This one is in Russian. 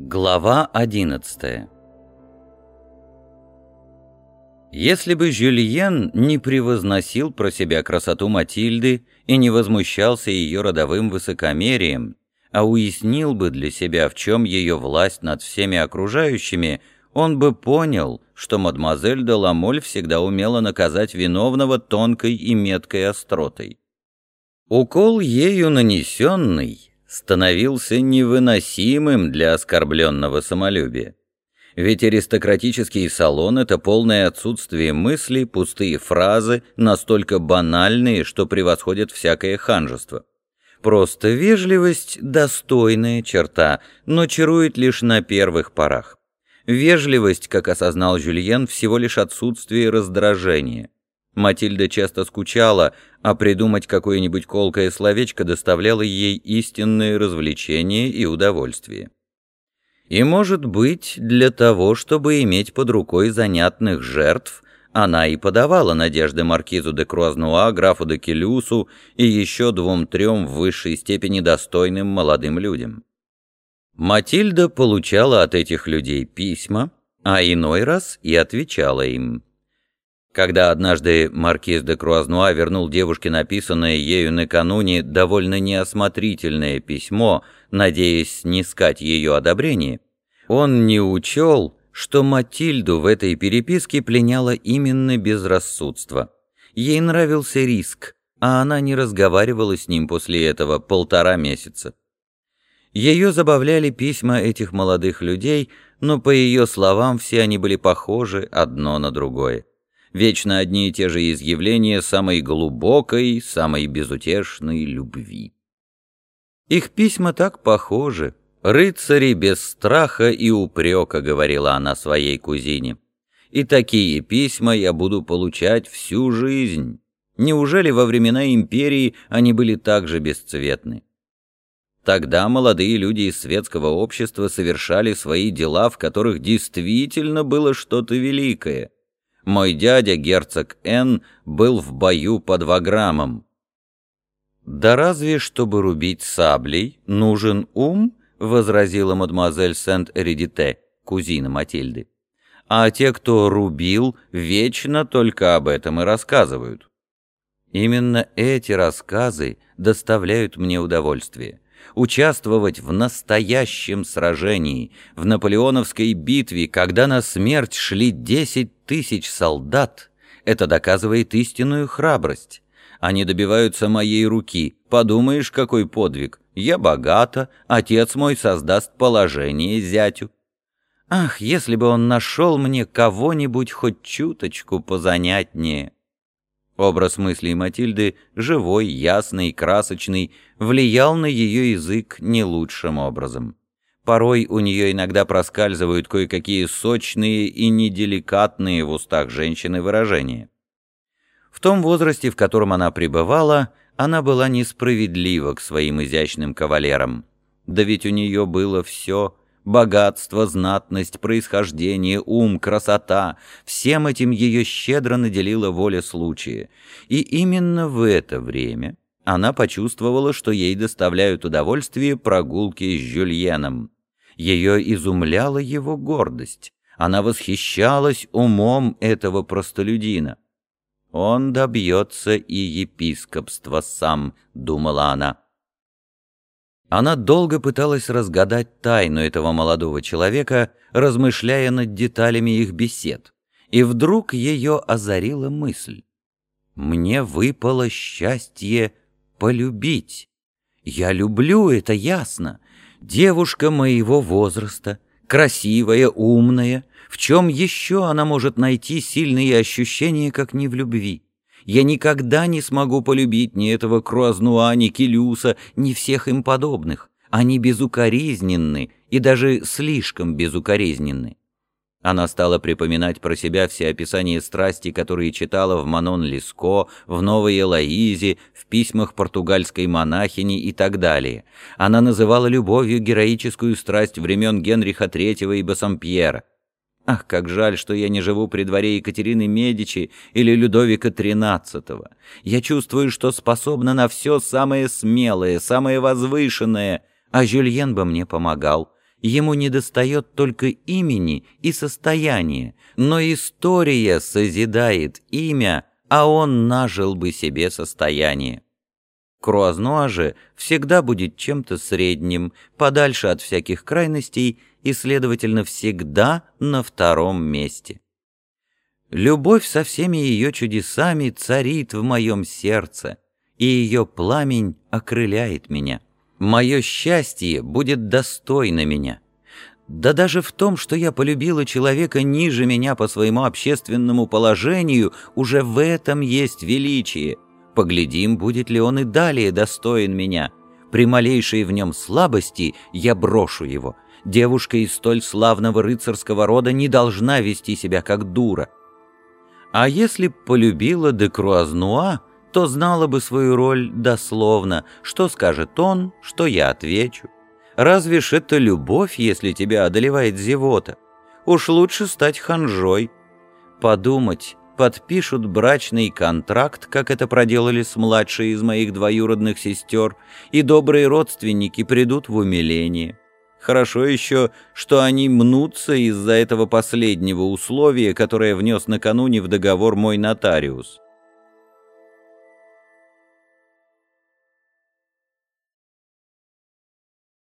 Глава 11 Если бы Жюльен не превозносил про себя красоту Матильды и не возмущался ее родовым высокомерием, а уяснил бы для себя, в чем ее власть над всеми окружающими, он бы понял, что мадемуазель де Ламоль всегда умела наказать виновного тонкой и меткой остротой. Укол ею нанесенный становился невыносимым для оскорбленного самолюбия. Ведь аристократический салон — это полное отсутствие мыслей, пустые фразы, настолько банальные, что превосходят всякое ханжество. Просто вежливость — достойная черта, но чарует лишь на первых порах. Вежливость, как осознал Жюльен, всего лишь отсутствие раздражения. Матильда часто скучала, а придумать какое-нибудь колкое словечко доставляло ей истинное развлечение и удовольствие. И, может быть, для того, чтобы иметь под рукой занятных жертв, она и подавала надежды маркизу де Круазнуа, графу де Келюсу и еще двум-трем в высшей степени достойным молодым людям. Матильда получала от этих людей письма, а иной раз и отвечала им. Когда однажды маркиз де Круазнуа вернул девушке написанное ею накануне довольно неосмотрительное письмо, надеясь снискать ее одобрение, он не учел, что Матильду в этой переписке пленяло именно безрассудство. Ей нравился риск, а она не разговаривала с ним после этого полтора месяца. Ее забавляли письма этих молодых людей, но, по ее словам, все они были похожи одно на другое вечно одни и те же изъявления самой глубокой, самой безутешной любви. Их письма так похожи. «Рыцари без страха и упрека», — говорила она своей кузине. «И такие письма я буду получать всю жизнь. Неужели во времена империи они были так же бесцветны?» Тогда молодые люди из светского общества совершали свои дела, в которых действительно было что-то великое — мой дядя, герцог Н, был в бою под Ваграмом. «Да разве, чтобы рубить саблей, нужен ум?» — возразила мадемуазель Сент-Эридите, кузина Матильды. «А те, кто рубил, вечно только об этом и рассказывают». Именно эти рассказы доставляют мне удовольствие участвовать в настоящем сражении, в наполеоновской битве, когда на смерть шли десять тысяч солдат, это доказывает истинную храбрость. Они добиваются моей руки. Подумаешь, какой подвиг. Я богата, отец мой создаст положение зятю. Ах, если бы он нашел мне кого-нибудь хоть чуточку позанятнее. Образ мыслей Матильды, живой, ясный, красочный, влиял на ее язык не лучшим образом. Порой у нее иногда проскальзывают кое-какие сочные и неделикатные в устах женщины выражения. В том возрасте, в котором она пребывала, она была несправедлива к своим изящным кавалерам. Да ведь у нее было все — Богатство, знатность, происхождение, ум, красота — всем этим ее щедро наделила воля случая. И именно в это время она почувствовала, что ей доставляют удовольствие прогулки с Жюльеном. Ее изумляла его гордость. Она восхищалась умом этого простолюдина. «Он добьется и епископства сам», — думала она. Она долго пыталась разгадать тайну этого молодого человека, размышляя над деталями их бесед. И вдруг ее озарила мысль. «Мне выпало счастье полюбить. Я люблю, это ясно. Девушка моего возраста, красивая, умная. В чем еще она может найти сильные ощущения, как не в любви?» Я никогда не смогу полюбить ни этого Круазнуа, ни Келюса, ни всех им подобных. Они безукоризненны и даже слишком безукоризненны. Она стала припоминать про себя все описания страсти, которые читала в Манон Леско, в Новой Элоизе, в письмах португальской монахини и так далее. Она называла любовью героическую страсть времен Генриха III и Бассампьера. Ах, как жаль, что я не живу при дворе Екатерины Медичи или Людовика XIII. Я чувствую, что способна на все самое смелое, самое возвышенное, а Жюльен бы мне помогал. Ему недостает только имени и состояния, но история созидает имя, а он нажил бы себе состояние. Круазнуа же всегда будет чем-то средним, подальше от всяких крайностей и, следовательно, всегда на втором месте. Любовь со всеми ее чудесами царит в моем сердце, и ее пламень окрыляет меня. Мое счастье будет достойно меня. Да даже в том, что я полюбила человека ниже меня по своему общественному положению, уже в этом есть величие. Поглядим, будет ли он и далее достоин меня. При малейшей в нем слабости я брошу его. Девушка из столь славного рыцарского рода не должна вести себя как дура. А если б полюбила де Круазнуа, то знала бы свою роль дословно, что скажет он, что я отвечу. Разве ж это любовь, если тебя одолевает зевота? Уж лучше стать ханжой. Подумать, подпишут брачный контракт, как это проделали с младшей из моих двоюродных сестер, и добрые родственники придут в умиление. Хорошо еще, что они мнутся из-за этого последнего условия, которое внес накануне в договор мой нотариус.